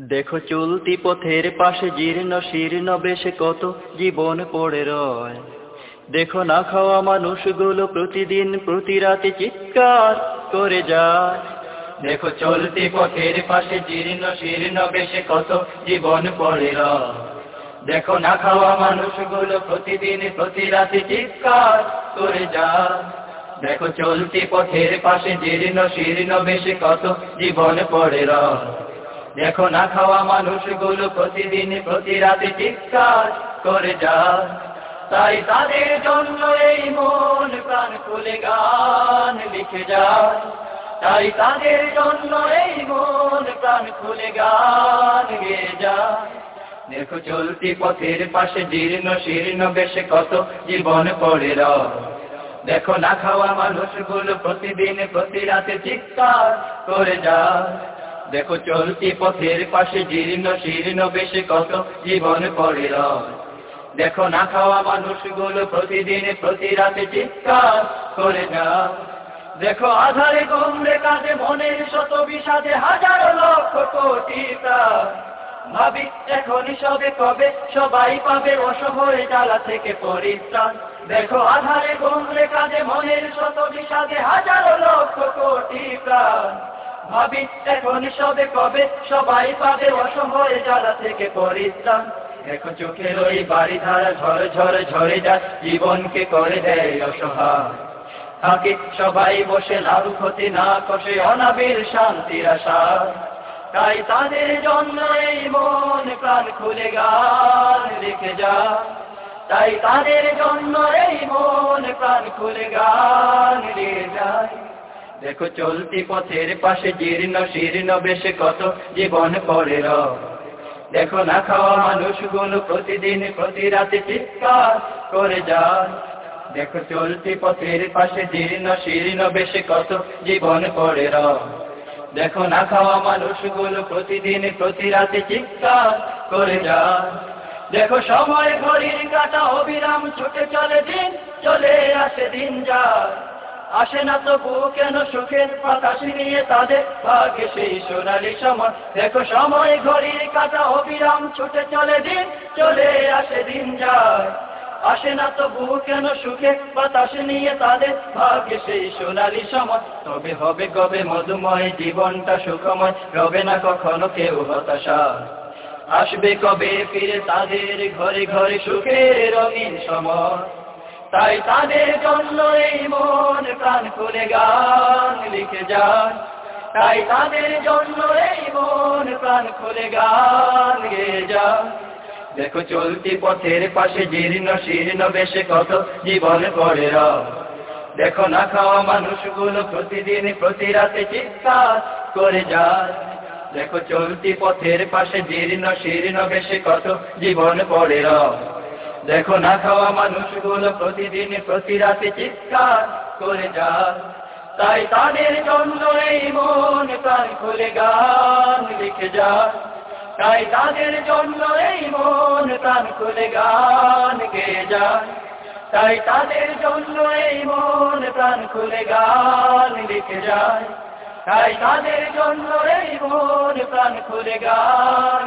দেখো চলতি পথের পাশে জীর্ণ, শীর্ণ বেশে কত জীবন পড়ে রয়। দেখো না খাওয়া মানুষগুলো প্রতিদিন, প্রতি রাতে চিৎকার করে যায়। দেখো চলতি পথের পাশে জীর্ণ, শীর্ণ বেশে কত জীবন পড়ে রয়। দেখো না খাওয়া মানুষগুলো প্রতিদিন, প্রতি রাতে চিৎকার করে যায়। দেখো চলতি পথের পাশে জীর্ণ, শীর্ণ বেশে কত জীবন পড়ে রয়। দেখো না খাওয়া মানুষগুলো প্রতিদিন, প্রতি রাতে চিৎকার করে যায়। তাই তাদের জন্য এই মন প্রাণ খুলে গান লিখে যায়। তাই তাদের জন্য এই মন প্রাণ খুলে গান গেয়ে যায়। দেখো চলতি পথের পাশে জীর্ণ শীর্ণ বেশে কত জীবন পড়ে রয়। দেখো না খাওয়া মানুষগুলো প্রতিদিন, প্রতি রাতে চিৎকার করে যায়। দেখো চলতি পথের পাশে জীর্ণ, শীর্ণ, বেশে কত জীবন পড়ে দেখো না খাওয়া মানুষগুলো প্রতিদিন, প্রতি রাতে চিৎকার করে যায় দেখো আধারে গমরে কাজে মনের শত বিষাদে হাজারো লক্ষ কোটি ভাবি এখনই সবে কবে সবাই পাবে অসহায় জ্বালা থেকে পরিত্রাণ। দেখো আধারে গমরে কাজে মনের শত বিষাদে হাজারো লক্ষ কোটি প্রাণ। ভাবি, এখন সবে কবে সবাই পাবে অসহায় জ্বালা থেকে পরিত্রাণ? দেখো চোখের ওই বাড়ি ধারা ঝরে ঝরে ঝরে যায় জীবনকে করে দেয় অসহায়। থাকে সবাই বসে লাড়ু ক্ষতি না কষে অনাবিল শান্তির আশা। তাই তাদের জন্য এই মন প্রাণ খুলে গান লিখে যা। তাই তাদের জন্য এই মন প্রাণ খুলে গান লিখে যায়। দেখো চলতি পথের পাশে জীর্ণ, শীর্ণ বেশে কত জীবন পড়ে দেখো না খাওয়া মানুষগুলো প্রতিদিন, প্রতি রাতে চিৎকার করে যায়। দেখো চলতি পথের পাশে জীর্ণ, শীর্ণ বেশে কত জীবন পড়ে দেখো না খাওয়া মানুষগুলো প্রতিদিন, প্রতি রাতে চিৎকার করে যায়। দেখো সময় ঘড়ির কাটা অবিরাম ছুটে চলে দিন, চলে আসে দিন যায় আসে না তবু কেন সুখের বাতাসি নিয়ে তাদের ভাগ্যে সেই সোনালি সময়? দেখো সময় ঘড়ির কাটা অবিরাম, ছুটে চলে দিন, চলে আসে দিন যায়। আসে না তবু কেন সুখে বাতাস নিয়ে তাদের ভাগ্যে সেই সোনালি সময়? তবে হবে কবে মধুময় জীবনটা সুখময়, রবে না কখনো কেউ হতাশা। আসবে কবে ফিরে তাদের ঘরে ঘরে সুখের রঙিন সময়? তাই তাদের জন্য এই মন প্রাণ খুলে গান লিখে যান। তাই তাদের জন্য এই মন প্রাণ খুলে গান গেয়ে যান। দেখো চলতি পথের পাশে জীর্ণ শীর্ণ বেশে কত জীবন পড়ে দেখো না খাওয়া মানুষগুলো প্রতিদিন প্রতি রাতে চিৎকার করে যায়। দেখো চলতি পথের পাশে জীর্ণ শীর্ণ বেশে কত জীবন পড়ে দেখো না খাওয়া মানুষগুলো প্রতিদিন প্রতি রাতে চিৎকার করে যায়। তাই তাদের জন্য এই মন প্রাণ খুলে গান লিখে যায়। তাই তাদের জন্য এই মন প্রাণ খুলে গান গে যায়। তাই তাদের জন্য এই মন প্রাণ খুলে গান লিখে যায়। তাই তাদের জন্য এই মন প্রাণ খুলে গান